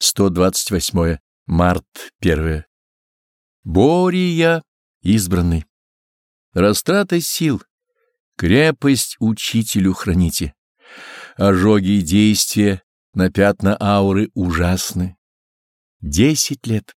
128 март 1 Бория избранный. Растрата сил, крепость учителю храните. Ожоги и действия на пятна ауры ужасны. Десять лет.